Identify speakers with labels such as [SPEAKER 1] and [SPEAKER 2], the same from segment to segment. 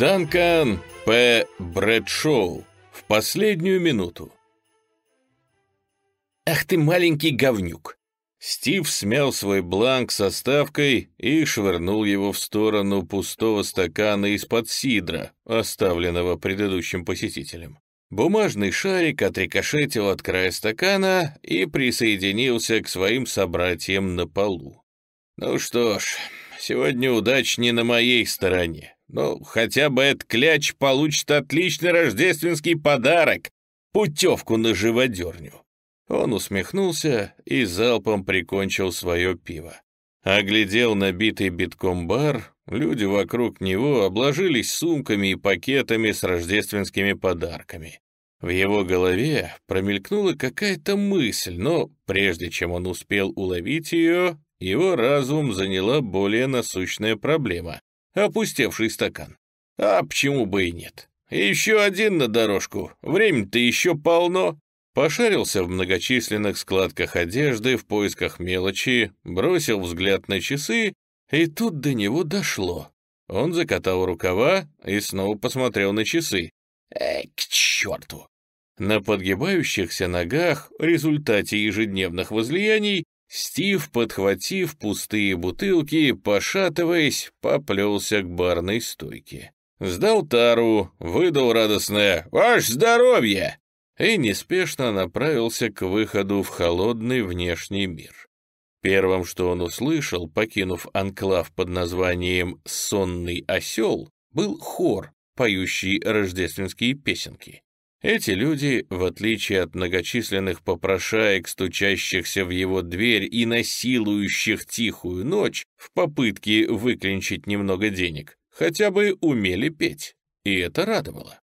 [SPEAKER 1] Данкан П. Брэдшоу. В последнюю минуту. «Ах ты маленький говнюк!» Стив смял свой бланк со ставкой и швырнул его в сторону пустого стакана из-под сидра, оставленного предыдущим посетителем. Бумажный шарик отрикошетил от края стакана и присоединился к своим собратьям на полу. «Ну что ж, сегодня удач не на моей стороне. Ну, хотя бы этот кляч получит отличный рождественский подарок — путевку на живодерню. Он усмехнулся и залпом прикончил свое пиво. Оглядел набитый битком бар, люди вокруг него обложились сумками и пакетами с рождественскими подарками. В его голове промелькнула какая-то мысль, но прежде чем он успел уловить ее, его разум заняла более насущная проблема опустевший стакан. А почему бы и нет? Еще один на дорожку, время-то еще полно. Пошарился в многочисленных складках одежды в поисках мелочи, бросил взгляд на часы, и тут до него дошло. Он закатал рукава и снова посмотрел на часы. Эй, к черту! На подгибающихся ногах, в результате ежедневных возлияний, Стив, подхватив пустые бутылки, пошатываясь, поплелся к барной стойке. Сдал тару, выдал радостное «Ваше здоровье!» и неспешно направился к выходу в холодный внешний мир. Первым, что он услышал, покинув анклав под названием «Сонный осел», был хор, поющий рождественские песенки. Эти люди, в отличие от многочисленных попрошаек, стучащихся в его дверь и насилующих тихую ночь в попытке выклинчить немного денег, хотя бы умели петь, и это радовало.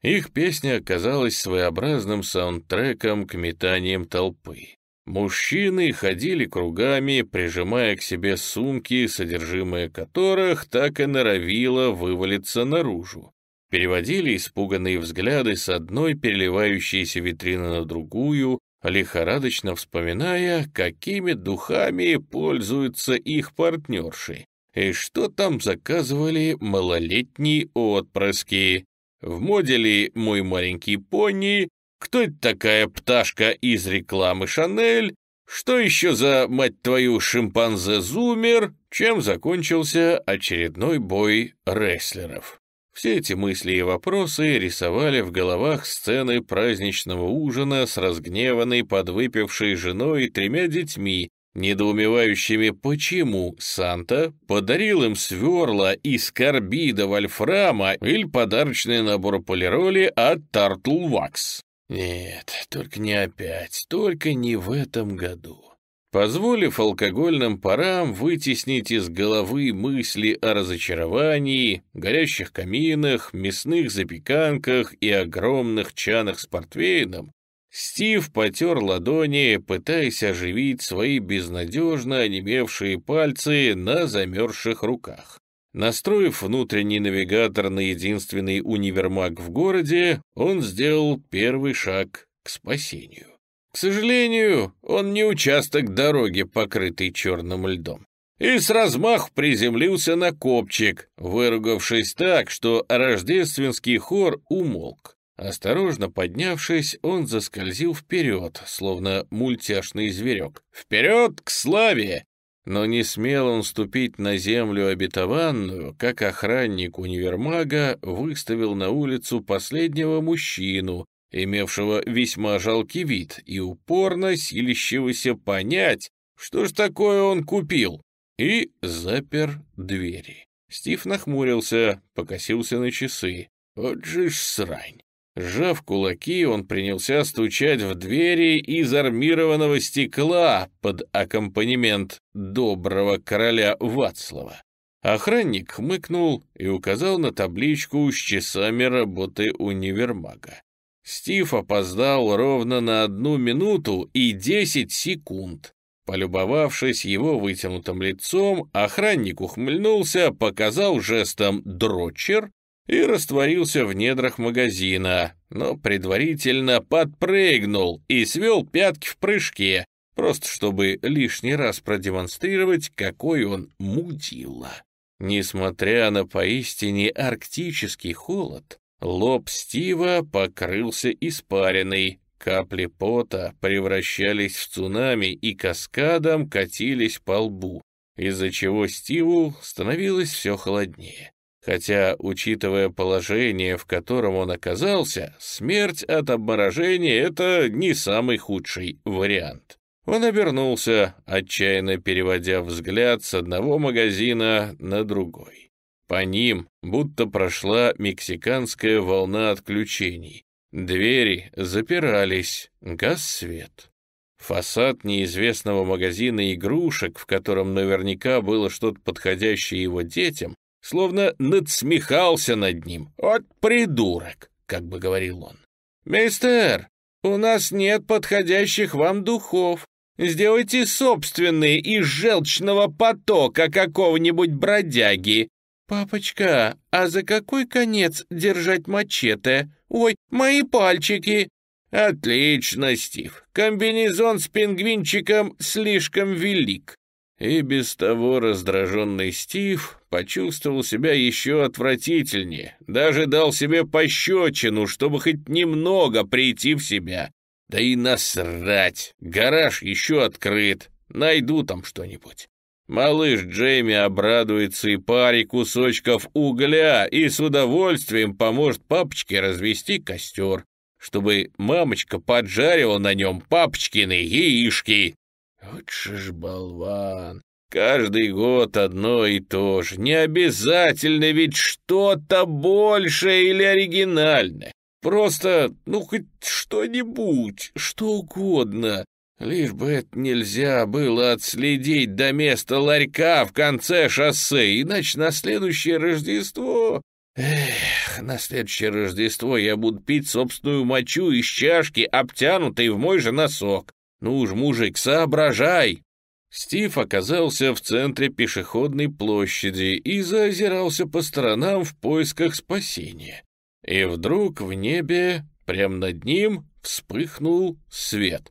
[SPEAKER 1] Их песня оказалась своеобразным саундтреком к метаниям толпы. Мужчины ходили кругами, прижимая к себе сумки, содержимое которых так и норовило вывалиться наружу переводили испуганные взгляды с одной переливающейся витрины на другую, лихорадочно вспоминая, какими духами пользуются их партнерши, и что там заказывали малолетние отпрыски. В моде ли «Мой маленький пони», кто это такая пташка из рекламы «Шанель», что еще за, мать твою, шимпанзе-зумер, чем закончился очередной бой рестлеров. Все эти мысли и вопросы рисовали в головах сцены праздничного ужина с разгневанной подвыпившей женой и тремя детьми, недоумевающими, почему Санта подарил им сверла из карбида вольфрама или подарочный набор полироли от Turtle Wax. Нет, только не опять, только не в этом году позволив алкогольным парам вытеснить из головы мысли о разочаровании, горящих каминах, мясных запеканках и огромных чанах с портвейном, Стив потер ладони, пытаясь оживить свои безнадежно онемевшие пальцы на замерзших руках. Настроив внутренний навигатор на единственный универмаг в городе, он сделал первый шаг к спасению. К сожалению, он не участок дороги, покрытый черным льдом. И с размаху приземлился на копчик, выругавшись так, что рождественский хор умолк. Осторожно поднявшись, он заскользил вперед, словно мультяшный зверек. Вперед к славе! Но не смел он ступить на землю обетованную, как охранник универмага выставил на улицу последнего мужчину, имевшего весьма жалкий вид и упорно силищегося понять, что ж такое он купил, и запер двери. Стив нахмурился, покосился на часы. Вот же ж срань. Сжав кулаки, он принялся стучать в двери из армированного стекла под аккомпанемент доброго короля Вацлава. Охранник хмыкнул и указал на табличку с часами работы универмага. Стив опоздал ровно на одну минуту и десять секунд. Полюбовавшись его вытянутым лицом, охранник ухмыльнулся, показал жестом «дрочер» и растворился в недрах магазина, но предварительно подпрыгнул и свел пятки в прыжке, просто чтобы лишний раз продемонстрировать, какой он мудила. Несмотря на поистине арктический холод, лоб Стива покрылся испариной, капли пота превращались в цунами и каскадом катились по лбу, из-за чего Стиву становилось все холоднее. Хотя, учитывая положение, в котором он оказался, смерть от обморожения — это не самый худший вариант. Он обернулся, отчаянно переводя взгляд с одного магазина на другой. По ним будто прошла мексиканская волна отключений. Двери запирались, газ свет. Фасад неизвестного магазина игрушек, в котором наверняка было что-то подходящее его детям, словно надсмехался над ним. «Вот придурок!» — как бы говорил он. «Мистер, у нас нет подходящих вам духов. Сделайте собственные из желчного потока какого-нибудь бродяги. Папочка, а за какой конец держать мачете? Ой, мои пальчики!» «Отлично, Стив. Комбинезон с пингвинчиком слишком велик». И без того раздраженный Стив почувствовал себя еще отвратительнее, даже дал себе пощечину, чтобы хоть немного прийти в себя. Да и насрать, гараж еще открыт, найду там что-нибудь. Малыш Джейми обрадуется и паре кусочков угля и с удовольствием поможет папочке развести костер, чтобы мамочка поджарила на нем папочкины яишки. Вот ж болван! Каждый год одно и то же. Не обязательно ведь что-то большее или оригинальное. Просто, ну, хоть что-нибудь, что угодно. Лишь бы это нельзя было отследить до места ларька в конце шоссе, иначе на следующее Рождество... Эх, на следующее Рождество я буду пить собственную мочу из чашки, обтянутой в мой же носок. Ну уж, мужик, соображай!» Стив оказался в центре пешеходной площади и заозирался по сторонам в поисках спасения. И вдруг в небе, прямо над ним, вспыхнул свет.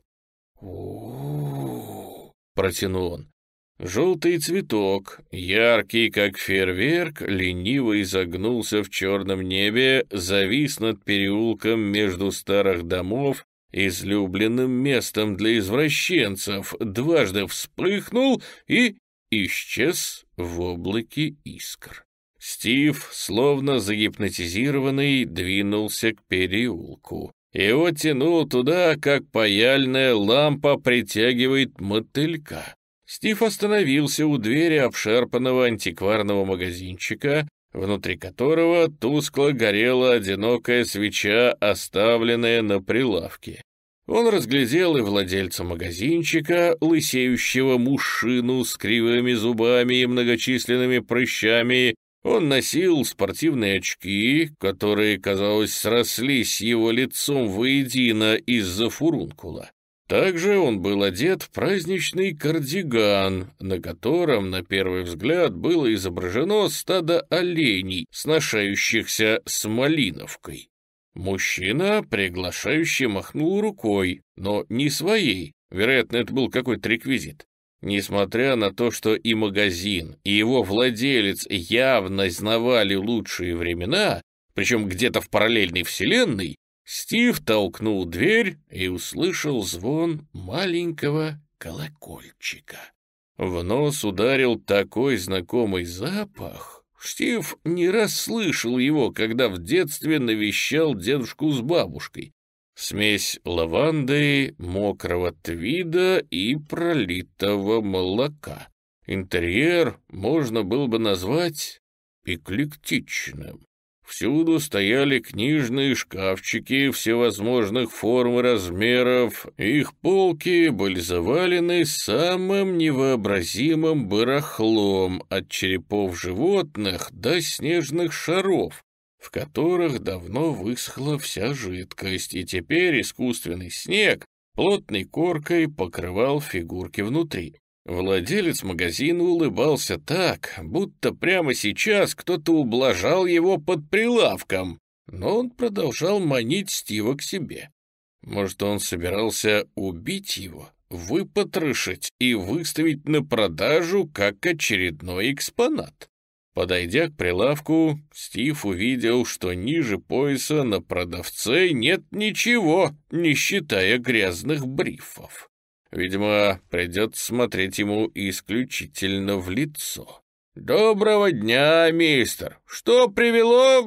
[SPEAKER 1] Протянул он. Желтый цветок, яркий как фейерверк, лениво изогнулся в черном небе, завис над переулком между старых домов излюбленным местом для извращенцев, дважды вспыхнул и исчез в облаке искр. Стив, словно загипнотизированный, двинулся к переулку. Его тянул туда, как паяльная лампа притягивает мотылька. Стив остановился у двери обшарпанного антикварного магазинчика, внутри которого тускло горела одинокая свеча, оставленная на прилавке. Он разглядел и владельца магазинчика, лысеющего мужчину с кривыми зубами и многочисленными прыщами. Он носил спортивные очки, которые, казалось, срослись его лицом воедино из-за фурункула. Также он был одет в праздничный кардиган, на котором, на первый взгляд, было изображено стадо оленей, сношающихся с малиновкой. Мужчина, приглашающий, махнул рукой, но не своей, вероятно, это был какой-то реквизит. Несмотря на то, что и магазин, и его владелец явно знавали лучшие времена, причем где-то в параллельной вселенной, Стив толкнул дверь и услышал звон маленького колокольчика. В нос ударил такой знакомый запах. Стив не раз слышал его, когда в детстве навещал дедушку с бабушкой. Смесь лаванды, мокрого твида и пролитого молока. Интерьер можно было бы назвать эклектичным. Всюду стояли книжные шкафчики всевозможных форм и размеров, их полки были завалены самым невообразимым барахлом от черепов животных до снежных шаров, в которых давно высохла вся жидкость, и теперь искусственный снег плотной коркой покрывал фигурки внутри. Владелец магазина улыбался так, будто прямо сейчас кто-то ублажал его под прилавком, но он продолжал манить Стива к себе. Может, он собирался убить его, выпотрошить и выставить на продажу как очередной экспонат? Подойдя к прилавку, Стив увидел, что ниже пояса на продавце нет ничего, не считая грязных брифов. Видимо, придется смотреть ему исключительно в лицо. «Доброго дня, мистер! Что привело?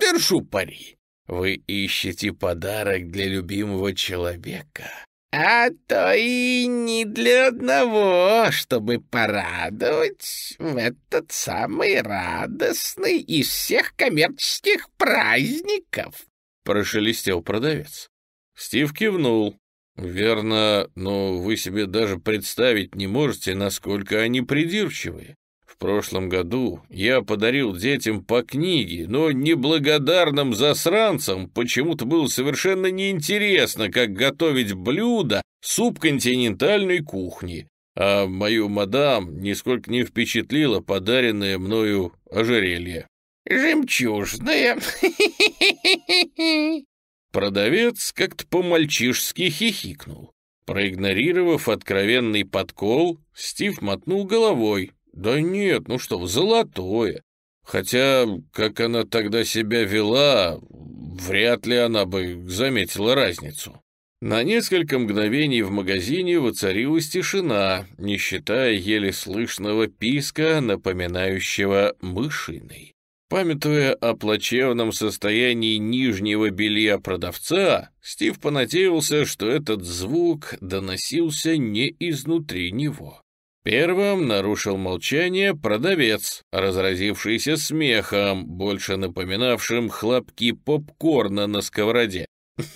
[SPEAKER 1] Держу пари. Вы ищете подарок для любимого человека. А то и не для одного, чтобы порадовать в этот самый радостный из всех коммерческих праздников. Прошелестел продавец. Стив кивнул. «Верно, но вы себе даже представить не можете, насколько они придирчивые. Прошлом году я подарил детям по книге, но неблагодарным засранцам почему-то было совершенно неинтересно, как готовить блюдо субконтинентальной кухни, а мою мадам нисколько не впечатлило подаренное мною ожерелье. «Жемчужное!» Продавец как-то по-мальчишски хихикнул. Проигнорировав откровенный подкол, Стив мотнул головой, «Да нет, ну что, золотое. Хотя, как она тогда себя вела, вряд ли она бы заметила разницу». На несколько мгновений в магазине воцарилась тишина, не считая еле слышного писка, напоминающего мышиный. Памятуя о плачевном состоянии нижнего белья продавца, Стив понадеялся, что этот звук доносился не изнутри него. Первым нарушил молчание продавец, разразившийся смехом, больше напоминавшим хлопки попкорна на сковороде.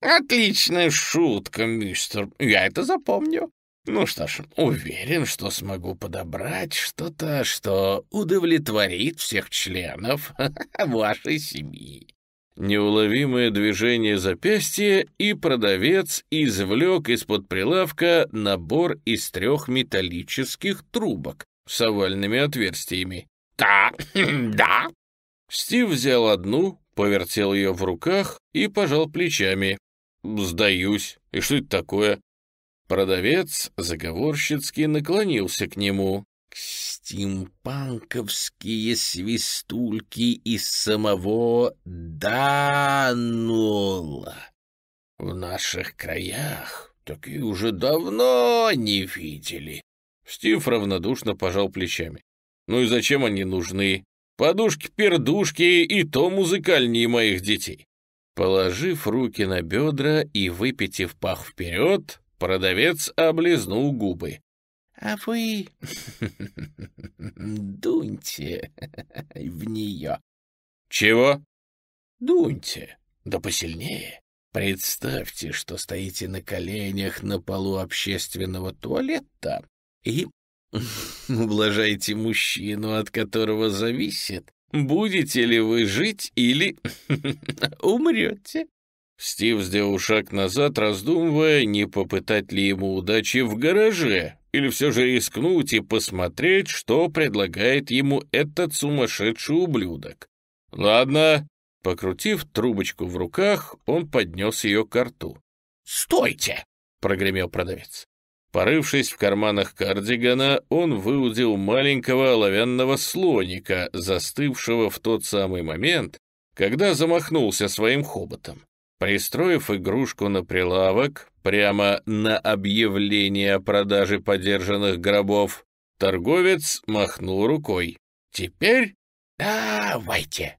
[SPEAKER 1] «Отличная шутка, мистер. Я это запомню. Ну что ж, уверен, что смогу подобрать что-то, что удовлетворит всех членов вашей семьи. Неуловимое движение запястья, и продавец извлек из-под прилавка набор из трех металлических трубок с овальными отверстиями. «Да, да». Стив взял одну, повертел ее в руках и пожал плечами. «Сдаюсь. И что это такое?» Продавец заговорщицки наклонился к нему стимпанковские свистульки из самого Данула. В наших краях такие уже давно не видели. Стив равнодушно пожал плечами. Ну и зачем они нужны? Подушки-пердушки и то музыкальнее моих детей. Положив руки на бедра и выпитив пах вперед, продавец облизнул губы. А вы дуньте в нее. Чего? Дуньте, да посильнее. Представьте, что стоите на коленях на полу общественного туалета и ублажаете мужчину, от которого зависит, будете ли вы жить или умрете. Стив сделал шаг назад, раздумывая, не попытать ли ему удачи в гараже, или все же рискнуть и посмотреть, что предлагает ему этот сумасшедший ублюдок. Ладно, покрутив трубочку в руках, он поднес ее к рту. «Стойте!» — прогремел продавец. Порывшись в карманах кардигана, он выудил маленького оловянного слоника, застывшего в тот самый момент, когда замахнулся своим хоботом. Пристроив игрушку на прилавок, прямо на объявление о продаже подержанных гробов, торговец махнул рукой. «Теперь давайте».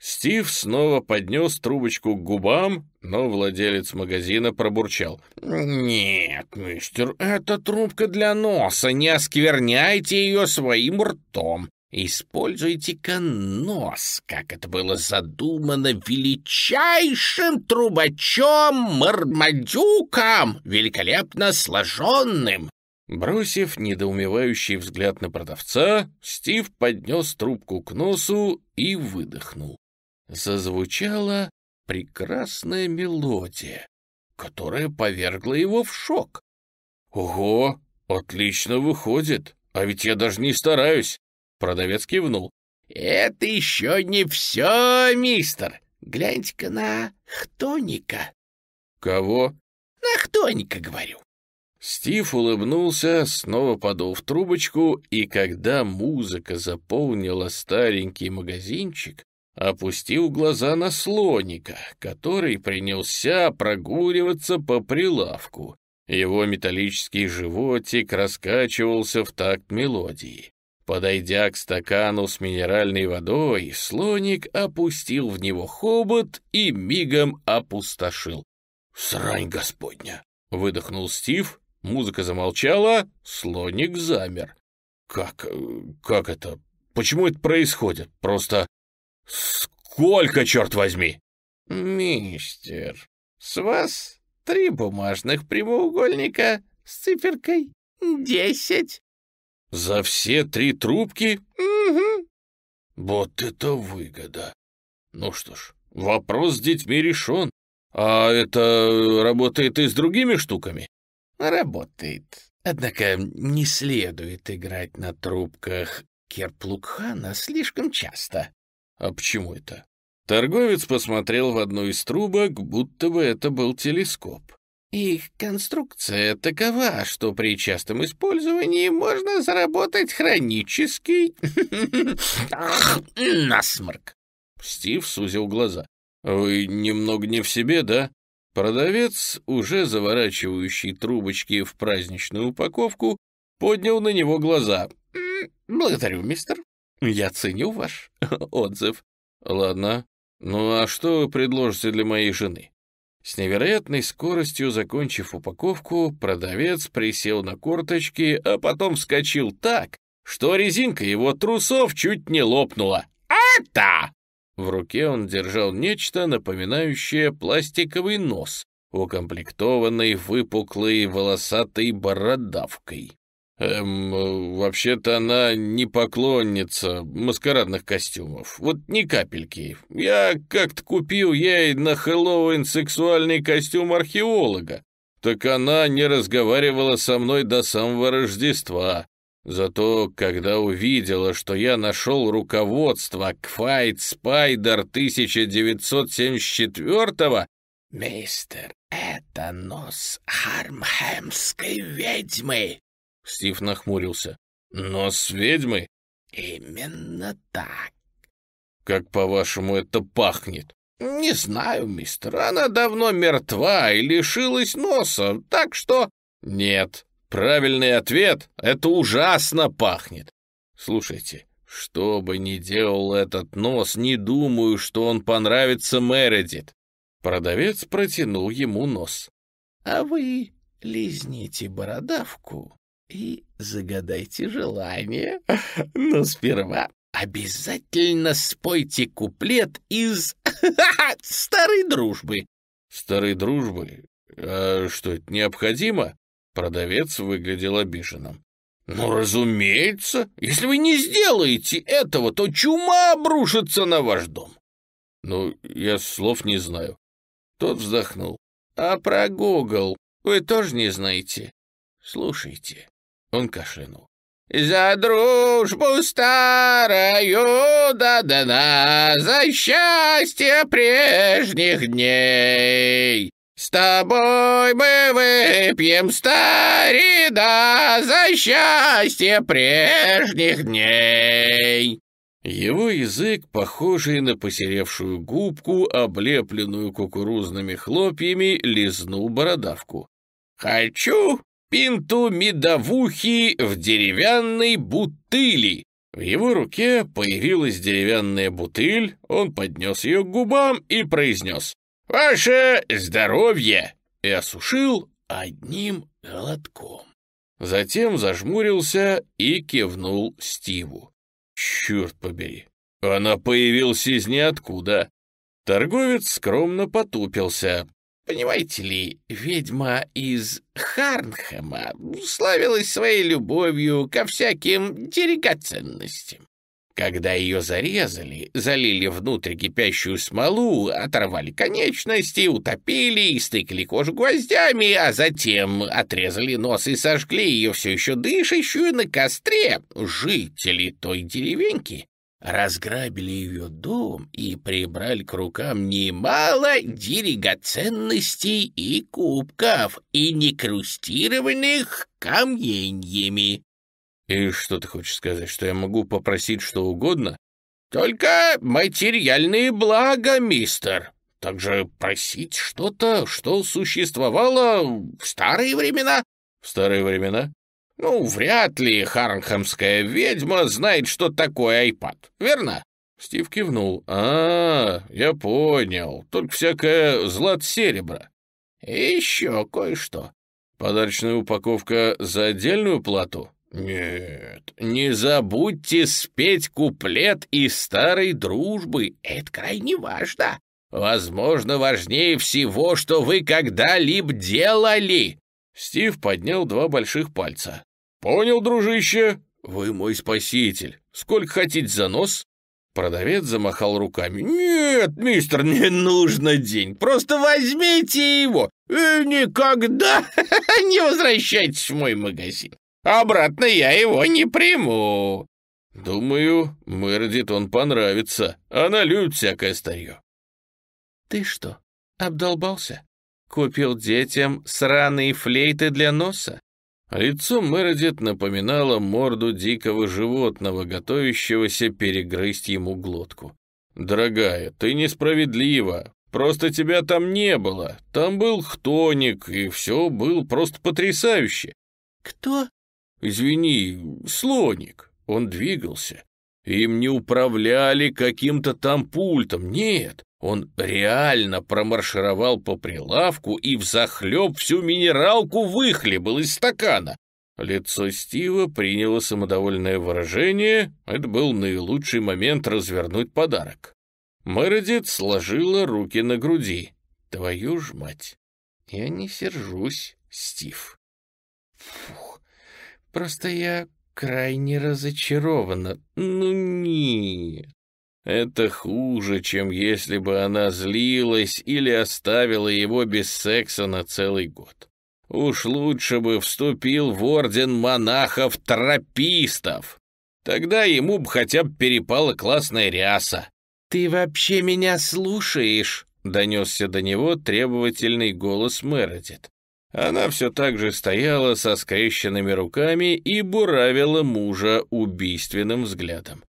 [SPEAKER 1] Стив снова поднес трубочку к губам, но владелец магазина пробурчал. «Нет, мистер, это трубка для носа, не оскверняйте ее своим ртом. Используйте-ка нос, как это было задумано величайшим трубачом Мармадюком, великолепно сложенным. Бросив недоумевающий взгляд на продавца, Стив поднес трубку к носу и выдохнул. Зазвучала прекрасная мелодия, которая повергла его в шок. «Ого, отлично выходит, а ведь я даже не стараюсь. Продавец кивнул. «Это еще не все, мистер. Гляньте-ка на Хтоника». «Кого?» «На Хтоника, говорю. Стив улыбнулся, снова подул в трубочку, и когда музыка заполнила старенький магазинчик, опустил глаза на слоника, который принялся прогуливаться по прилавку. Его металлический животик раскачивался в такт мелодии. Подойдя к стакану с минеральной водой, слоник опустил в него хобот и мигом опустошил. «Срань господня!» — выдохнул Стив, музыка замолчала, слоник замер. «Как... как это? Почему это происходит? Просто... сколько, черт возьми?»
[SPEAKER 2] «Мистер, с вас три бумажных прямоугольника с циферкой десять».
[SPEAKER 1] «За все три трубки?»
[SPEAKER 2] «Угу».
[SPEAKER 1] «Вот это выгода!» «Ну что ж, вопрос с детьми решен. А это работает и с другими штуками?»
[SPEAKER 2] «Работает. Однако не следует играть на трубках Керплукхана слишком часто».
[SPEAKER 1] «А почему это?» Торговец посмотрел в одну из трубок, будто бы это был телескоп.
[SPEAKER 2] Их конструкция такова, что при частом использовании можно заработать хронический насморк.
[SPEAKER 1] Стив сузил глаза. «Вы немного не в себе, да?» Продавец, уже заворачивающий трубочки в праздничную упаковку, поднял на него глаза.
[SPEAKER 2] «Благодарю, мистер. Я ценю ваш отзыв».
[SPEAKER 1] «Ладно. Ну а что вы предложите для моей жены?» С невероятной скоростью закончив упаковку, продавец присел на корточки, а потом вскочил так, что резинка его трусов чуть не лопнула. «Это!» В руке он держал нечто, напоминающее пластиковый нос, укомплектованный выпуклой волосатой бородавкой. Эм, вообще-то она не поклонница маскарадных костюмов. Вот ни капельки. Я как-то купил ей на Хэллоуин сексуальный костюм археолога. Так она не разговаривала со мной до самого Рождества. Зато, когда увидела, что я нашел руководство к Fight Spider 1974-го...
[SPEAKER 2] «Мистер, это нос Хармхэмской ведьмы!»
[SPEAKER 1] Стив нахмурился. Нос ведьмы?
[SPEAKER 2] Именно так.
[SPEAKER 1] Как, по-вашему, это пахнет?
[SPEAKER 2] Не знаю, мистер. Она давно мертва и лишилась носа, так что...
[SPEAKER 1] Нет, Правильный ответ — это ужасно пахнет. Слушайте, что бы ни делал этот нос, не думаю, что он понравится Мередит. Продавец протянул ему нос.
[SPEAKER 2] А вы лизните бородавку и загадайте желание. Но сперва обязательно спойте куплет из старой дружбы.
[SPEAKER 1] Старой дружбы? А что, это необходимо? Продавец выглядел обиженным. «Ну, разумеется, если вы не сделаете этого, то чума обрушится на ваш дом». «Ну, я слов не знаю». Тот вздохнул. «А про Гугл вы тоже не знаете?» «Слушайте». Он кашлянул.
[SPEAKER 2] «За дружбу старую да-да-да, за счастье прежних дней!» С тобой мы выпьем старина за счастье прежних дней.
[SPEAKER 1] Его язык, похожий на посеревшую губку, облепленную кукурузными хлопьями, лизнул бородавку. «Хочу пинту медовухи в деревянной бутыли!» В его руке появилась деревянная бутыль, он поднес ее к губам и произнес «Ваше здоровье!» и осушил одним глотком. Затем зажмурился и кивнул Стиву. «Черт побери, она появилась из ниоткуда!» Торговец скромно потупился.
[SPEAKER 2] «Понимаете ли, ведьма из Харнхэма славилась своей любовью ко всяким драгоценностям. Когда ее зарезали, залили внутрь кипящую смолу, оторвали конечности, утопили, истыкали кожу гвоздями, а затем отрезали нос и сожгли ее все еще дышащую на костре. Жители той деревеньки разграбили ее дом и прибрали к рукам немало дерегоценностей и кубков, и некрустированных каменьями.
[SPEAKER 1] И что ты хочешь сказать, что я могу попросить что угодно?
[SPEAKER 2] Только материальные блага, мистер. Также просить что-то, что существовало в старые времена.
[SPEAKER 1] В старые времена?
[SPEAKER 2] Ну, вряд ли харнхамская ведьма знает, что такое айпад, верно?
[SPEAKER 1] Стив кивнул. «А, я понял. Только всякое злат-серебро».
[SPEAKER 2] «Еще кое-что».
[SPEAKER 1] «Подарочная упаковка за отдельную плату?»
[SPEAKER 2] «Нет, не забудьте спеть куплет из старой дружбы. Это крайне важно. Возможно, важнее всего, что вы когда-либо делали».
[SPEAKER 1] Стив поднял два больших пальца. «Понял, дружище? Вы мой спаситель. Сколько хотите за нос?» Продавец замахал руками.
[SPEAKER 2] «Нет, мистер, не нужно день. Просто возьмите его и никогда не возвращайтесь в мой магазин. Обратно я его не приму».
[SPEAKER 1] «Думаю, Мередит он понравится. Она любит всякое старье».
[SPEAKER 3] «Ты что, обдолбался? Купил детям сраные флейты для носа?»
[SPEAKER 1] Лицо Мередит напоминало морду дикого животного, готовящегося перегрызть ему глотку. «Дорогая, ты несправедлива. Просто тебя там не было. Там был хтоник, и все было просто потрясающе».
[SPEAKER 3] «Кто?»
[SPEAKER 1] «Извини, слоник». Он двигался. Им не управляли каким-то там пультом, нет. Он реально промаршировал по прилавку и взахлеб всю минералку выхлебал из стакана. Лицо Стива приняло самодовольное выражение. Это был наилучший момент развернуть подарок. Мередит сложила руки на груди. «Твою ж мать! Я не сержусь, Стив».
[SPEAKER 3] Фух, просто я крайне разочарована. Ну нет.
[SPEAKER 1] Это хуже, чем если бы она злилась или оставила его без секса на целый год. Уж лучше бы вступил в орден монахов-тропистов. Тогда ему бы хотя бы перепала классная ряса.
[SPEAKER 3] «Ты вообще меня слушаешь?» — донесся до него требовательный голос Мередит.
[SPEAKER 1] Она все так же стояла со скрещенными руками и буравила мужа убийственным взглядом.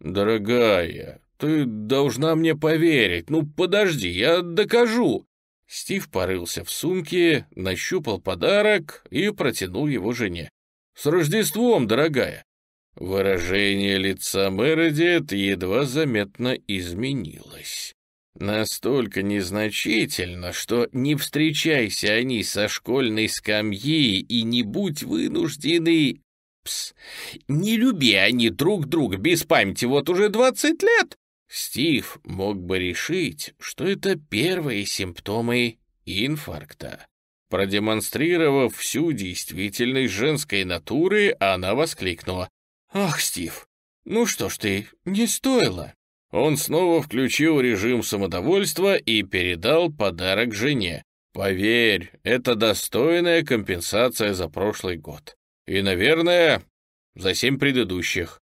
[SPEAKER 1] «Дорогая, ты должна мне поверить. Ну, подожди, я докажу». Стив порылся в сумке, нащупал подарок и протянул его жене. «С Рождеством, дорогая!» Выражение лица Мередит едва заметно изменилось. Настолько незначительно, что не встречайся они со школьной скамьи и не будь вынуждены Пс, не люби они друг друга без памяти вот уже двадцать лет. Стив мог бы решить, что это первые симптомы инфаркта. Продемонстрировав всю действительность женской натуры, она воскликнула. «Ах, Стив, ну что ж ты, не стоило». Он снова включил режим самодовольства и передал подарок жене. «Поверь, это достойная компенсация за прошлый год. И, наверное, за семь предыдущих.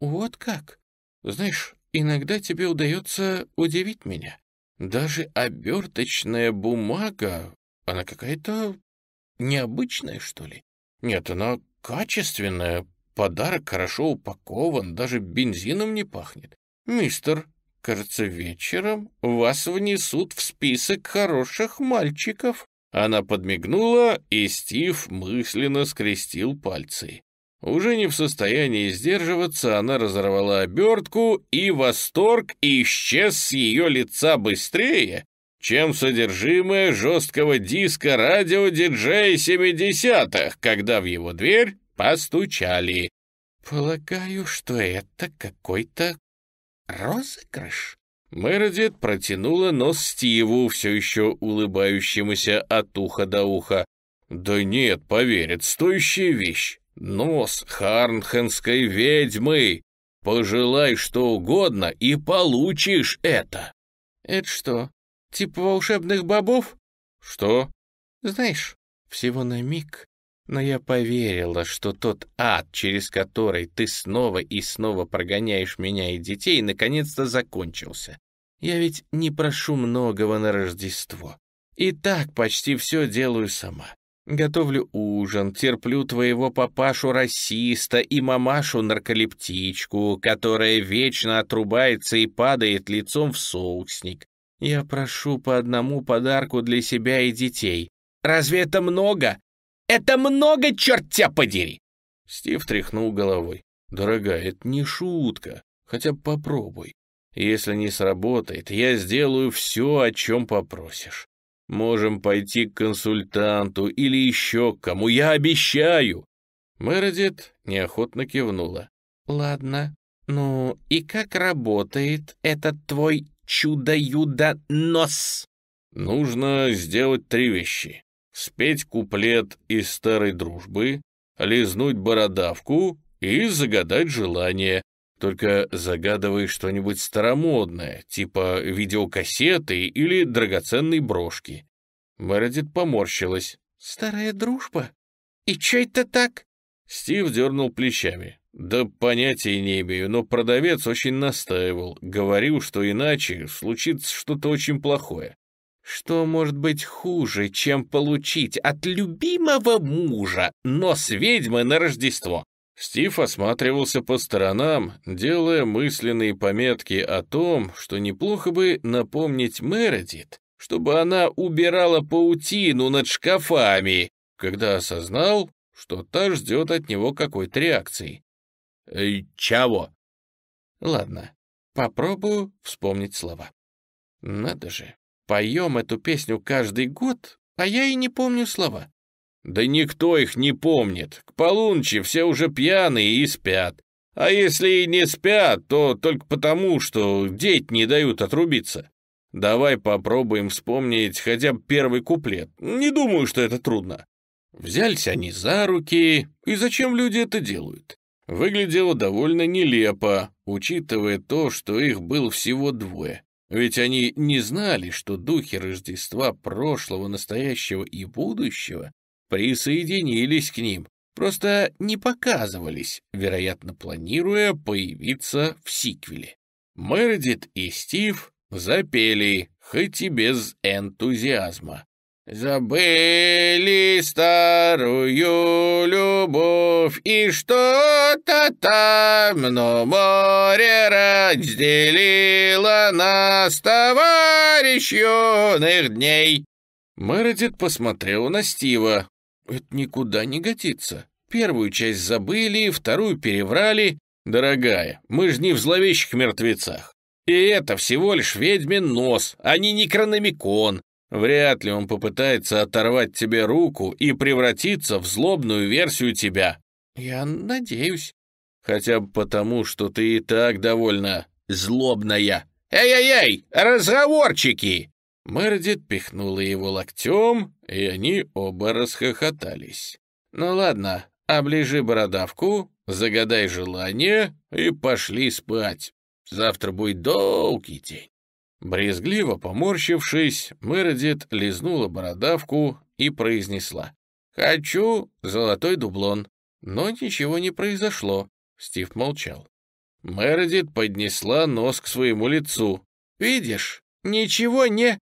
[SPEAKER 3] Вот как? Знаешь, иногда тебе удается удивить меня. Даже оберточная бумага, она какая-то необычная, что ли? Нет, она качественная, подарок хорошо упакован, даже бензином не пахнет. Мистер, кажется, вечером вас внесут в список хороших мальчиков.
[SPEAKER 1] Она подмигнула, и Стив мысленно скрестил пальцы. Уже не в состоянии сдерживаться, она разорвала обертку, и восторг исчез с ее лица быстрее, чем содержимое жесткого диска радио-диджея 70-х, когда в его дверь постучали.
[SPEAKER 3] «Полагаю, что это какой-то розыгрыш?»
[SPEAKER 1] Мередит протянула нос Стиву, все еще улыбающемуся от уха до уха. «Да нет, поверит, стоящая вещь. Нос харнхенской ведьмы. Пожелай что угодно и получишь это».
[SPEAKER 3] «Это что, типа волшебных бобов?»
[SPEAKER 1] «Что?»
[SPEAKER 3] «Знаешь, всего на миг Но я поверила, что тот ад, через который ты снова и снова прогоняешь меня и детей, наконец-то закончился. Я ведь не прошу многого на Рождество. И так почти все делаю сама. Готовлю ужин, терплю твоего папашу-расиста и мамашу-нарколептичку, которая вечно отрубается и падает лицом в соусник. Я прошу по одному подарку для себя и детей. Разве это много? Это много, черт тебя подери!»
[SPEAKER 1] Стив тряхнул головой. «Дорогая, это не шутка. Хотя бы попробуй. Если не сработает, я сделаю все, о чем попросишь. Можем пойти к консультанту или еще к кому, я обещаю!» Мередит неохотно кивнула.
[SPEAKER 3] «Ладно. Ну и как работает этот твой чудо-юдо-нос?»
[SPEAKER 1] «Нужно сделать три вещи. Спеть куплет из старой дружбы, лизнуть бородавку и загадать желание. Только загадывай что-нибудь старомодное, типа видеокассеты или драгоценной брошки. Мередит поморщилась.
[SPEAKER 3] «Старая дружба? И чё это так?»
[SPEAKER 1] Стив дернул плечами. «Да понятия не имею, но продавец очень настаивал. Говорил, что иначе случится что-то очень плохое».
[SPEAKER 3] «Что может быть хуже, чем получить от любимого мужа нос ведьмы на Рождество?»
[SPEAKER 1] Стив осматривался по сторонам, делая мысленные пометки о том, что неплохо бы напомнить Мередит, чтобы она убирала паутину над шкафами, когда осознал, что та ждет от него какой-то реакции.
[SPEAKER 3] «Э, «Чего?» «Ладно, попробую вспомнить слова. Надо же, поем эту песню каждый год, а я и не помню слова.
[SPEAKER 1] Да никто их не помнит. К полуночи все уже пьяные и спят. А если и не спят, то только потому, что дети не дают отрубиться. Давай попробуем вспомнить хотя бы первый куплет. Не думаю, что это трудно. Взялись они за руки, и зачем люди это делают? Выглядело довольно нелепо, учитывая то, что их было всего двое. Ведь они не знали, что духи Рождества прошлого, настоящего и будущего присоединились к ним, просто не показывались, вероятно, планируя появиться в сиквеле. Мередит и Стив запели, хоть и без энтузиазма. Забыли старую любовь, и что-то там, но море разделило нас, товарищ юных дней. Мередит посмотрел на Стива, это никуда не годится. Первую часть забыли, вторую переврали. Дорогая, мы же не в зловещих мертвецах. И это всего лишь ведьмин нос, а не некрономикон. Вряд ли он попытается оторвать тебе руку и превратиться в злобную версию тебя.
[SPEAKER 3] Я надеюсь.
[SPEAKER 1] Хотя бы потому, что ты и так довольно злобная.
[SPEAKER 2] Эй-эй-эй, разговорчики!
[SPEAKER 1] Мередит пихнула его локтем, и они оба расхохотались. «Ну ладно, оближи бородавку, загадай желание и пошли спать. Завтра будет долгий день». Брезгливо поморщившись, Мередит лизнула бородавку и произнесла. «Хочу золотой дублон». Но ничего не произошло. Стив молчал. Мередит поднесла нос к своему лицу. «Видишь, ничего не...»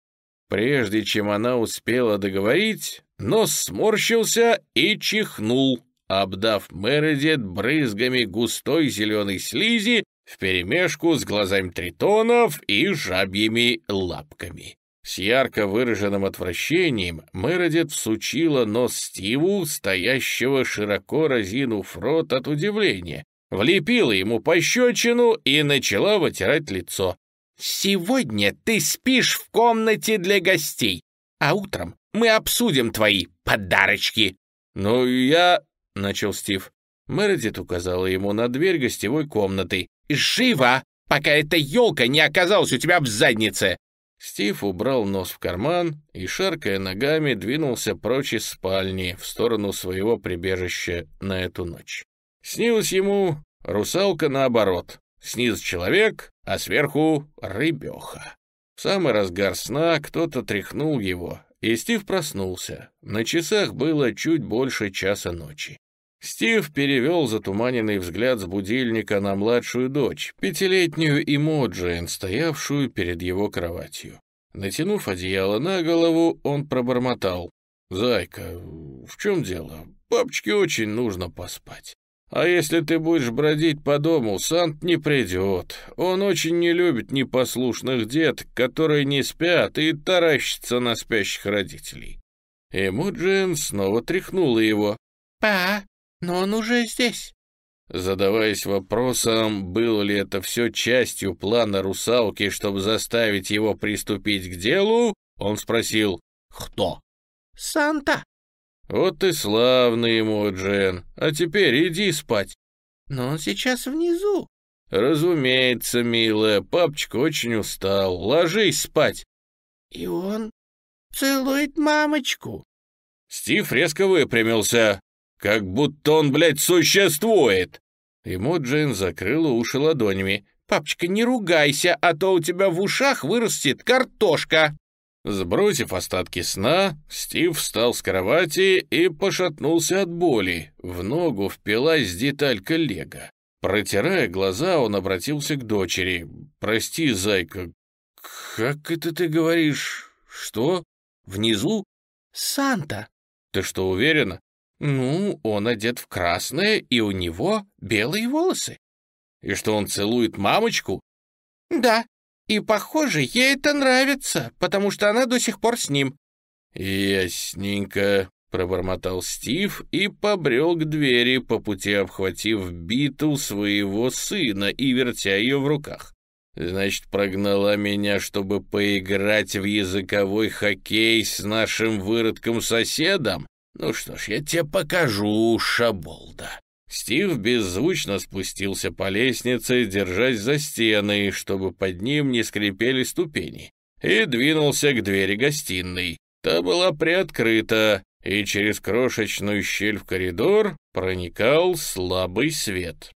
[SPEAKER 1] Прежде чем она успела договорить, нос сморщился и чихнул, обдав Мередит брызгами густой зеленой слизи вперемешку с глазами тритонов и жабьими лапками. С ярко выраженным отвращением Мередит всучила нос Стиву, стоящего широко разинув рот от удивления, влепила ему пощечину и начала вытирать лицо.
[SPEAKER 2] Сегодня ты спишь в комнате для гостей, а утром мы обсудим твои подарочки.
[SPEAKER 1] Ну, я... — начал Стив. Мередит указала ему на дверь гостевой комнаты.
[SPEAKER 2] «Живо, пока эта елка не оказалась у тебя в заднице!»
[SPEAKER 1] Стив убрал нос в карман и, шаркая ногами, двинулся прочь из спальни в сторону своего прибежища на эту ночь. Снилась ему русалка наоборот. Снизу человек, а сверху рыбеха. В самый разгар сна кто-то тряхнул его, и Стив проснулся. На часах было чуть больше часа ночи. Стив перевел затуманенный взгляд с будильника на младшую дочь, пятилетнюю Имоджин, стоявшую перед его кроватью. Натянув одеяло на голову, он пробормотал. «Зайка, в чем дело? Папочке очень нужно поспать. А если ты будешь бродить по дому, Сант не придет. Он очень не любит непослушных деток, которые не спят и таращатся на спящих родителей». Эмоджин снова тряхнула его.
[SPEAKER 3] «Па, но он уже здесь».
[SPEAKER 1] Задаваясь вопросом, было ли это все частью плана русалки, чтобы заставить его приступить к делу, он спросил «Кто?»
[SPEAKER 3] «Санта».
[SPEAKER 1] «Вот и славный ему, Джен. А теперь иди спать».
[SPEAKER 3] «Но он сейчас внизу».
[SPEAKER 1] «Разумеется, милая, папочка очень устал. Ложись спать».
[SPEAKER 3] «И он целует мамочку».
[SPEAKER 1] Стив резко выпрямился. Как будто он, блядь, существует!» Эмоджин закрыла уши ладонями.
[SPEAKER 3] «Папочка, не ругайся, а то у тебя в ушах вырастет картошка!»
[SPEAKER 1] Сбросив остатки сна, Стив встал с кровати и пошатнулся от боли. В ногу впилась деталька лего. Протирая глаза, он обратился к дочери. «Прости, зайка, как это ты говоришь? Что? Внизу?»
[SPEAKER 3] «Санта».
[SPEAKER 1] «Ты что, уверена?»
[SPEAKER 3] «Ну, он одет в красное, и у него белые волосы».
[SPEAKER 1] «И что, он целует мамочку?»
[SPEAKER 3] «Да, и, похоже, ей это нравится, потому что она до сих пор с ним».
[SPEAKER 1] «Ясненько», — пробормотал Стив и побрел к двери, по пути обхватив биту своего сына и вертя ее в руках. «Значит, прогнала меня, чтобы поиграть в языковой хоккей с нашим выродком-соседом? «Ну что ж, я тебе покажу, шаболда». Стив беззвучно спустился по лестнице, держась за стены, чтобы под ним не скрипели ступени, и двинулся к двери гостиной. Та была приоткрыта, и через крошечную щель в коридор проникал слабый свет.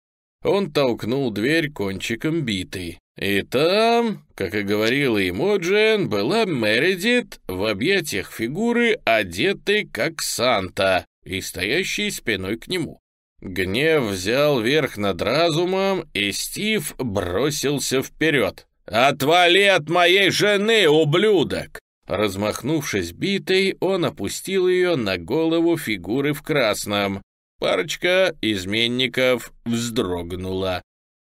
[SPEAKER 1] Он толкнул дверь кончиком биты. И там, как и говорила Эмоджин, была Мередит в объятиях фигуры, одетой как Санта и стоящей спиной к нему. Гнев взял верх над разумом, и Стив бросился вперед. «Отвали от моей жены, ублюдок!» Размахнувшись битой, он опустил ее на голову фигуры в красном. Парочка изменников вздрогнула.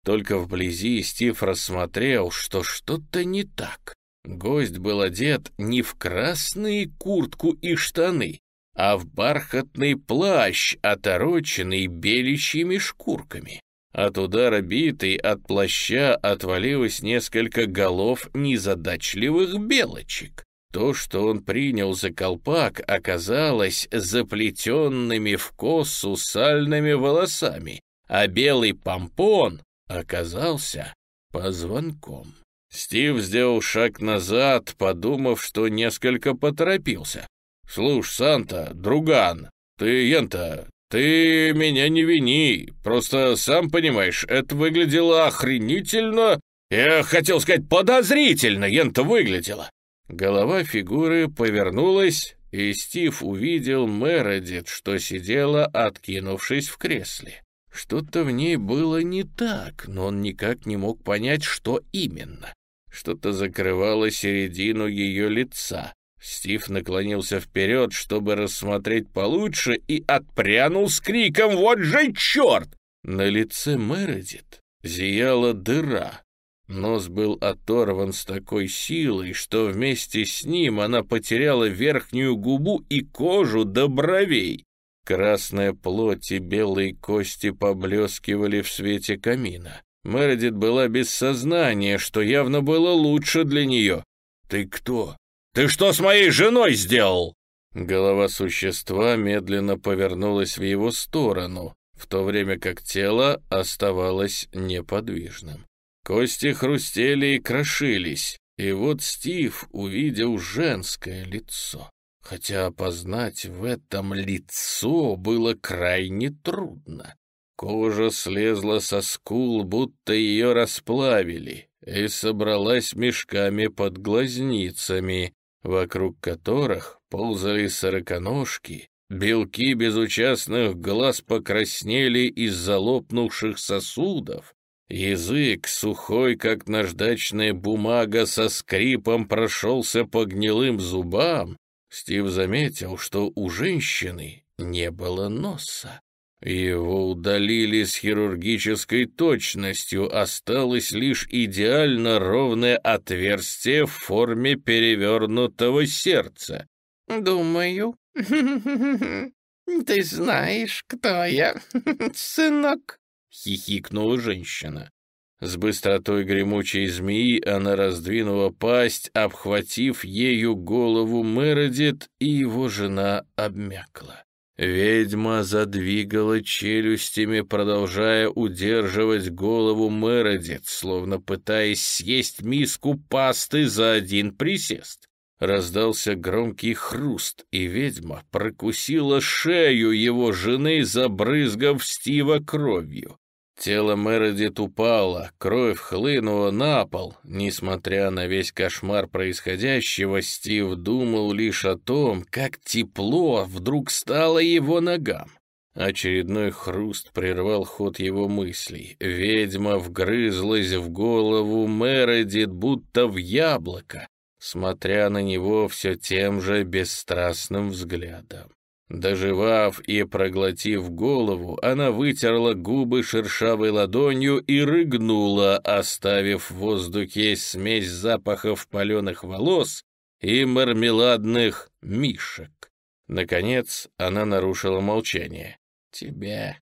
[SPEAKER 1] Только вблизи Стив рассмотрел, что что-то не так. Гость был одет не в красные куртку и штаны, а в бархатный плащ, отороченный беличьими шкурками. От удара битой от плаща отвалилось несколько голов незадачливых белочек. То, что он принял за колпак, оказалось заплетенными в косу сальными волосами, а белый помпон оказался позвонком. Стив сделал шаг назад, подумав, что несколько поторопился. «Слушай, Санта, друган, ты, Ента, ты меня не вини, просто, сам понимаешь, это выглядело охренительно, я хотел сказать, подозрительно Ента выглядело». Голова фигуры повернулась, и Стив увидел Мередит, что сидела, откинувшись в кресле. Что-то в ней было не так, но он никак не мог понять, что именно. Что-то закрывало середину ее лица. Стив наклонился вперед, чтобы рассмотреть получше, и отпрянул с криком «Вот же черт!». На лице Мередит зияла дыра. Нос был оторван с такой силой, что вместе с ним она потеряла верхнюю губу и кожу до бровей. Красная плоть и белые кости поблескивали в свете камина. Мередит была без сознания, что явно было лучше для нее. «Ты кто? Ты что с моей женой сделал?» Голова существа медленно повернулась в его сторону, в то время как тело оставалось неподвижным. Кости хрустели и крошились, и вот Стив увидел женское лицо хотя опознать в этом лицо было крайне трудно. Кожа слезла со скул, будто ее расплавили, и собралась мешками под глазницами, вокруг которых ползали сороконожки, белки безучастных глаз покраснели из-за лопнувших сосудов, язык, сухой, как наждачная бумага, со скрипом прошелся по гнилым зубам, Стив заметил, что у женщины не было носа. Его удалили с хирургической точностью, осталось лишь идеально ровное отверстие в форме перевернутого сердца.
[SPEAKER 2] «Думаю, ты знаешь, кто я, сынок?» — хихикнула женщина.
[SPEAKER 1] С быстротой гремучей змеи она раздвинула пасть, обхватив ею голову Мередит, и его жена обмякла. Ведьма задвигала челюстями, продолжая удерживать голову Мередит, словно пытаясь съесть миску пасты за один присест. Раздался громкий хруст, и ведьма прокусила шею его жены, забрызгав Стива кровью. Тело Мередит упало, кровь хлынула на пол. Несмотря на весь кошмар происходящего, Стив думал лишь о том, как тепло вдруг стало его ногам. Очередной хруст прервал ход его мыслей. Ведьма вгрызлась в голову Мередит, будто в яблоко, смотря на него все тем же бесстрастным взглядом. Доживав и проглотив голову, она вытерла губы шершавой ладонью и рыгнула, оставив в воздухе смесь запахов паленых волос и мармеладных мишек. Наконец она нарушила молчание.
[SPEAKER 2] «Тебе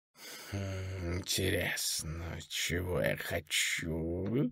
[SPEAKER 2] хм, интересно, чего я хочу?»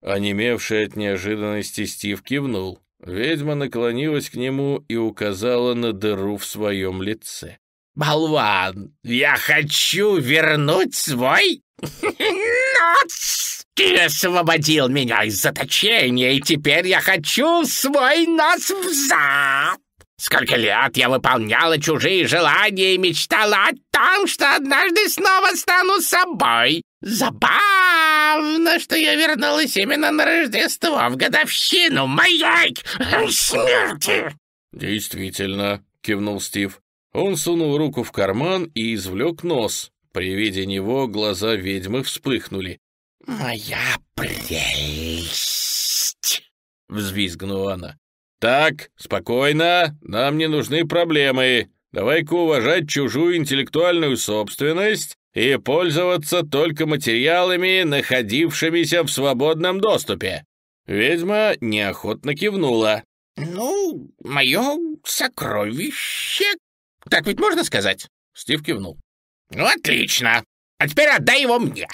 [SPEAKER 1] Онемевший от неожиданности Стив кивнул. Ведьма наклонилась к нему и указала на дыру в своем лице.
[SPEAKER 2] «Болван, я хочу вернуть свой нос! Ты освободил меня из заточения, и теперь я хочу свой нос взад!» Сколько лет я выполняла чужие желания и мечтала о том, что однажды снова стану собой. Забавно, что я вернулась именно на Рождество, в годовщину моей смерти.
[SPEAKER 1] Действительно, кивнул Стив. Он сунул руку в карман и извлек нос. При виде него глаза ведьмы вспыхнули.
[SPEAKER 2] «Моя прелесть!» — взвизгнула она.
[SPEAKER 1] «Так, спокойно, нам не нужны проблемы. Давай-ка уважать чужую интеллектуальную собственность и пользоваться только материалами, находившимися в свободном доступе». Ведьма неохотно кивнула.
[SPEAKER 2] «Ну, мое сокровище, так ведь можно сказать?» Стив кивнул. «Ну, отлично. А теперь отдай его мне».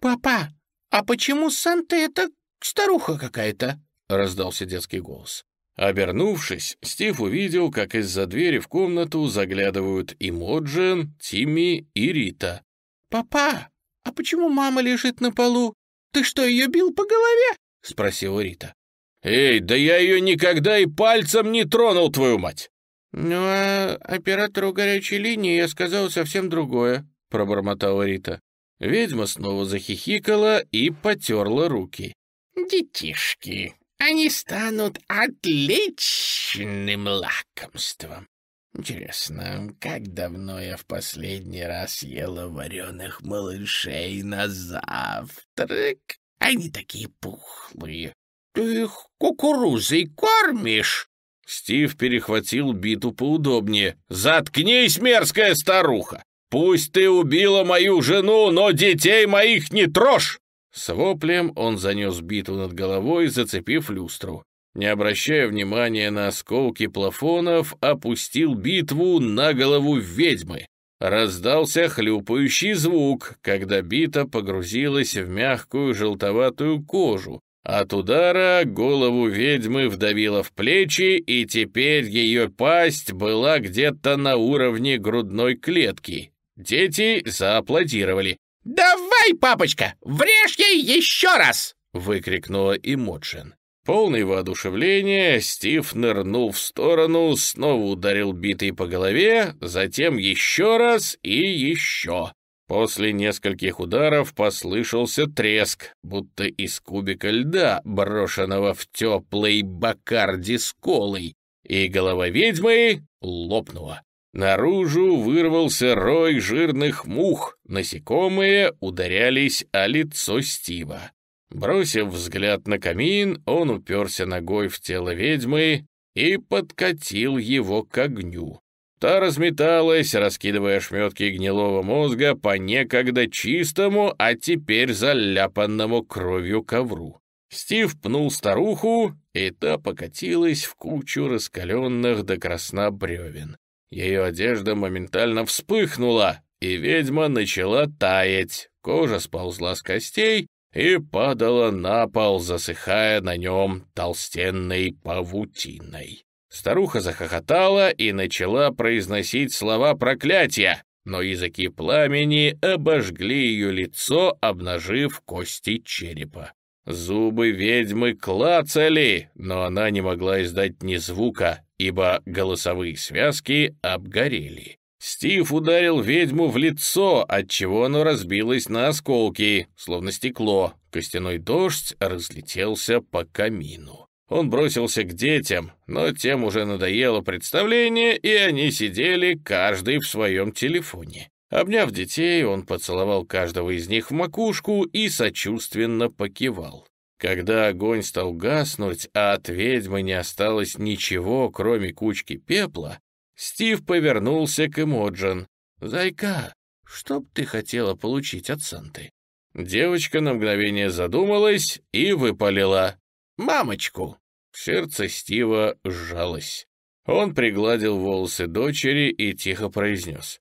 [SPEAKER 2] «Папа, а почему Санта это старуха какая-то?» — раздался детский голос.
[SPEAKER 1] Обернувшись, Стив увидел, как из-за двери в комнату заглядывают и Моджин, Тимми и Рита.
[SPEAKER 3] «Папа, а почему мама лежит на полу? Ты что, ее бил по голове?» — спросила Рита.
[SPEAKER 1] «Эй, да я ее никогда и пальцем не тронул, твою мать!»
[SPEAKER 3] «Ну, а оператору горячей линии я сказал совсем другое», — пробормотала Рита.
[SPEAKER 1] Ведьма снова захихикала и потерла руки.
[SPEAKER 2] «Детишки, они станут отличным лакомством. Интересно, как давно я в последний раз ела вареных малышей на завтрак? Они такие пухлые. Ты их кукурузой кормишь?
[SPEAKER 1] Стив перехватил биту поудобнее. «Заткнись, мерзкая старуха! Пусть ты убила мою жену, но детей моих не трожь!» С воплем он занес биту над головой, зацепив люстру. Не обращая внимания на осколки плафонов, опустил битву на голову ведьмы. Раздался хлюпающий звук, когда бита погрузилась в мягкую желтоватую кожу. От удара голову ведьмы вдавило в плечи, и теперь ее пасть была где-то на уровне грудной клетки. Дети зааплодировали.
[SPEAKER 2] «Давай, папочка, врежь ей еще раз!»
[SPEAKER 1] — выкрикнула Имоджин. Полный воодушевления, Стив нырнул в сторону, снова ударил битой по голове, затем еще раз и еще. После нескольких ударов послышался треск, будто из кубика льда, брошенного в теплый бакарди с колой. и голова ведьмы лопнула. Наружу вырвался рой жирных мух, насекомые ударялись о лицо Стива. Бросив взгляд на камин, он уперся ногой в тело ведьмы и подкатил его к огню. Та разметалась, раскидывая ошметки гнилого мозга по некогда чистому, а теперь заляпанному кровью ковру. Стив пнул старуху, и та покатилась в кучу раскаленных до красна бревен. Ее одежда моментально вспыхнула, и ведьма начала таять. Кожа сползла с костей и падала на пол, засыхая на нем толстенной павутиной. Старуха захохотала и начала произносить слова проклятия, но языки пламени обожгли ее лицо, обнажив кости черепа. Зубы ведьмы клацали, но она не могла издать ни звука, ибо голосовые связки обгорели. Стив ударил ведьму в лицо, отчего оно разбилось на осколки, словно стекло. Костяной дождь разлетелся по камину. Он бросился к детям, но тем уже надоело представление, и они сидели каждый в своем телефоне. Обняв детей, он поцеловал каждого из них в макушку и сочувственно покивал. Когда огонь стал гаснуть, а от ведьмы не осталось ничего, кроме кучки пепла, Стив повернулся к Эмоджин. «Зайка, что б ты хотела получить от Санты?» Девочка на мгновение задумалась и выпалила. «Мамочку!» Сердце Стива сжалось. Он пригладил волосы дочери и тихо произнес.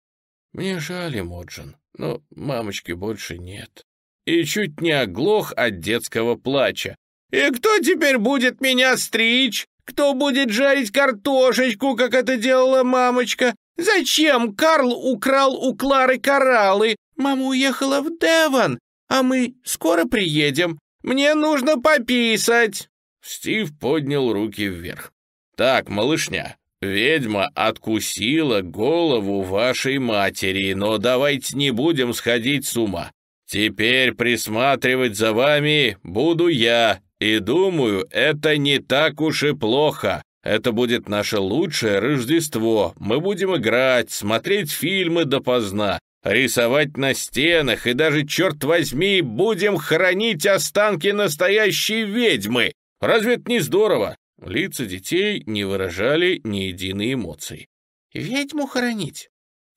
[SPEAKER 1] «Мне жаль, Эмоджин, но мамочки больше нет» и чуть не оглох от детского плача. «И кто теперь будет меня стричь? Кто будет жарить картошечку, как это делала мамочка? Зачем Карл украл у Клары кораллы? Мама уехала в Девон, а мы скоро приедем. Мне нужно пописать!» Стив поднял руки вверх. «Так, малышня, ведьма откусила голову вашей матери, но давайте не будем сходить с ума. Теперь присматривать за вами буду я, и думаю, это не так уж и плохо. Это будет наше лучшее Рождество. Мы будем играть, смотреть фильмы допоздна, рисовать на стенах и даже, черт возьми, будем хранить останки настоящей ведьмы. Разве это не здорово?» Лица детей не выражали ни единой эмоции. «Ведьму хоронить?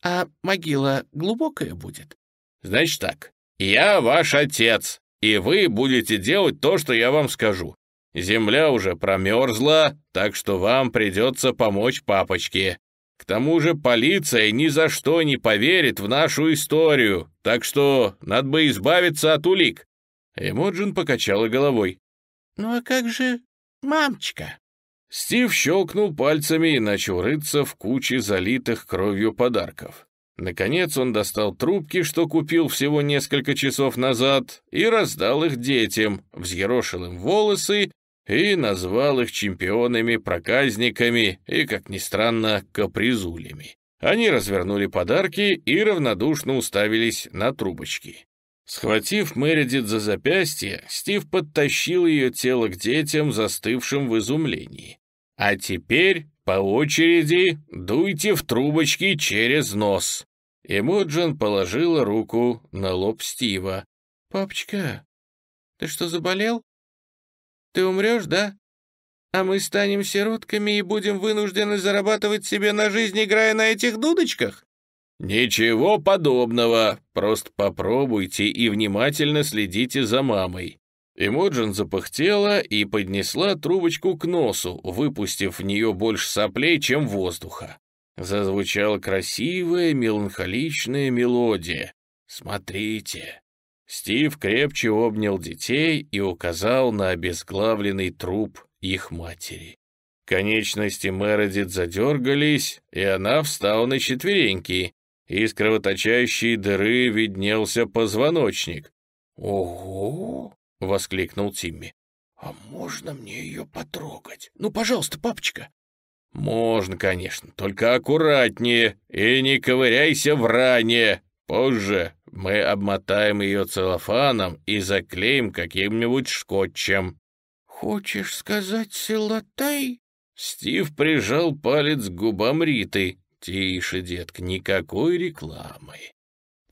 [SPEAKER 1] А могила глубокая будет?» «Значит так, «Я ваш отец, и вы будете делать то, что я вам скажу. Земля уже промерзла, так что вам придется помочь папочке. К тому же полиция ни за что не поверит в нашу историю, так что надо бы избавиться от улик». Эмоджин покачала головой. «Ну а как же мамочка?» Стив щелкнул пальцами и начал рыться в куче залитых кровью подарков. Наконец он достал трубки, что купил всего несколько часов назад, и раздал их детям, взъерошил им волосы и назвал их чемпионами-проказниками и, как ни странно, капризулями. Они развернули подарки и равнодушно уставились на трубочки. Схватив Мередит за запястье, Стив подтащил ее тело к детям, застывшим в изумлении. «А теперь по очереди дуйте в трубочки через нос». Эмоджин положила руку на лоб Стива. «Папочка, ты что, заболел? Ты умрешь, да? А мы станем сиротками и будем вынуждены зарабатывать себе на жизнь, играя на этих дудочках?» «Ничего подобного. Просто попробуйте и внимательно следите за мамой. Эмоджин запыхтела и поднесла трубочку к носу, выпустив в нее больше соплей, чем воздуха. Зазвучала красивая меланхоличная мелодия. «Смотрите». Стив крепче обнял детей и указал на обезглавленный труп их матери. Конечности Мередит задергались, и она встала на четвереньки. Из кровоточащей дыры виднелся позвоночник. «Ого!» — воскликнул Тимми. «А можно мне ее потрогать? Ну, пожалуйста, папочка!» «Можно, конечно, только аккуратнее и не ковыряйся в ране. Позже мы обмотаем ее целлофаном и заклеим каким-нибудь скотчем». «Хочешь сказать селотай?» Стив прижал палец к губам Риты. «Тише, детка, никакой рекламы».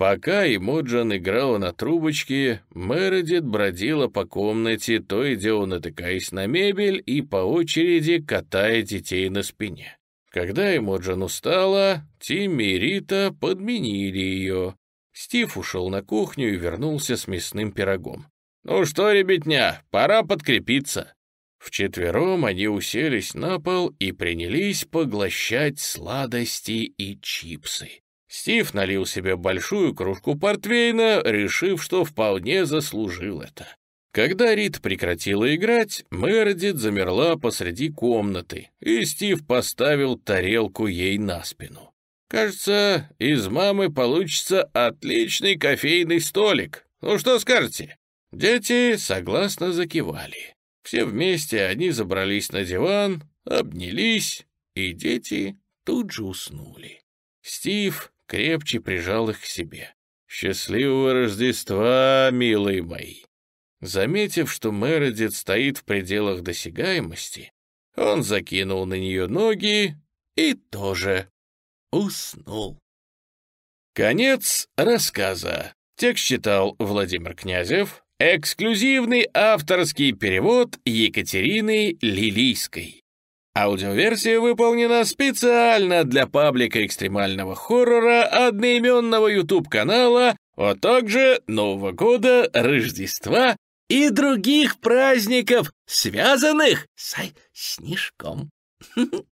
[SPEAKER 1] Пока Эмоджан играла на трубочке, Мередит бродила по комнате, то и дело натыкаясь на мебель и по очереди катая детей на спине. Когда Эмоджан устала, Тимми и Рита подменили ее. Стив ушел на кухню и вернулся с мясным пирогом. «Ну что, ребятня, пора подкрепиться». Вчетвером они уселись на пол и принялись поглощать сладости и чипсы. Стив налил себе большую кружку портвейна, решив, что вполне заслужил это. Когда Рит прекратила играть, Мередит замерла посреди комнаты, и Стив поставил тарелку ей на спину. «Кажется, из мамы получится отличный кофейный столик. Ну что скажете?» Дети согласно закивали. Все вместе они забрались на диван, обнялись, и дети тут же уснули. Стив крепче прижал их к себе. «Счастливого Рождества, милые мои!» Заметив, что Мередит стоит в пределах досягаемости, он закинул на нее ноги и тоже уснул. Конец рассказа. Текст читал Владимир Князев, эксклюзивный авторский перевод Екатерины Лилийской. Аудиоверсия выполнена специально для паблика экстремального хоррора одноименного YouTube-канала, а также Нового года, Рождества и других праздников, связанных с снежком.